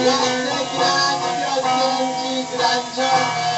그란지 그란지 그란지